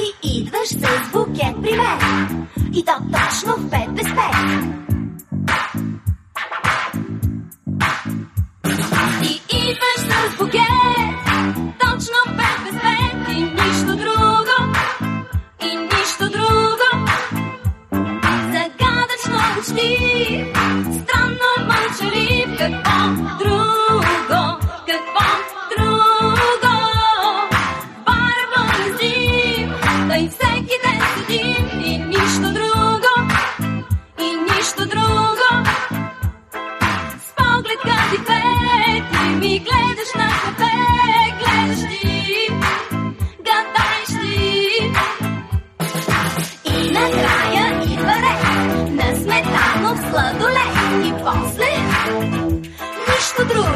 ти идваш с букет при мен. И то точно в 5 без 5.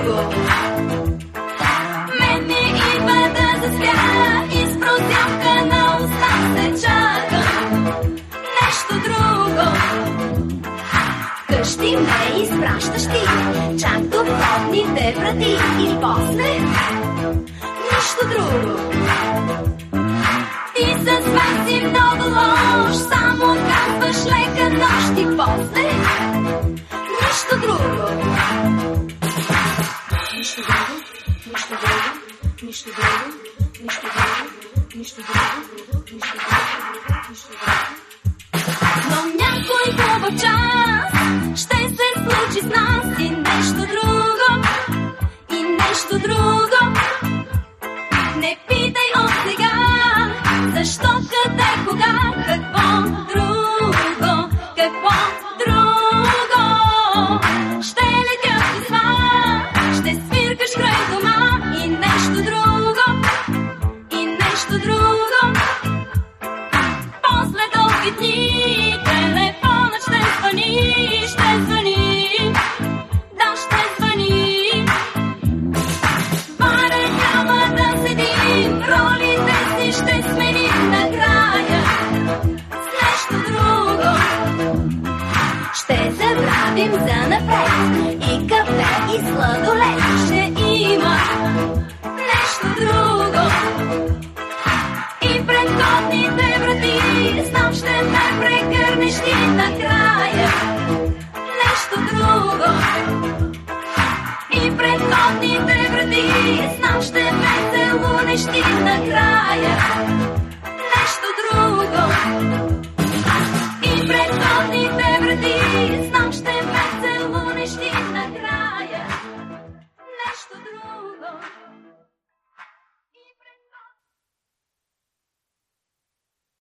Нищо друго. Мен ми идва да заспя и с прозявка на уста се чака нещо друго. Къщи ме изпращаш ти, чак до входните врати и после нищо друго. Ти с мен си много лош, само казваш лека нощ и после Нищо друго, нищо друго, нищо друго, нищо друго, нищо друго, нищо друго, нищо друго. Но някой хубав час ще се случи с нас и нещо друго, и нещо друго. Не питай от сега, защо, къде, кога, губим за напред. И кафе, и сладолет ще има нещо друго. И предходните врати сном ще ме прегърнеш ти накрая. Нещо друго. И предходните врати сном ще ме целунеш ти накрая. Нещо друго. solo.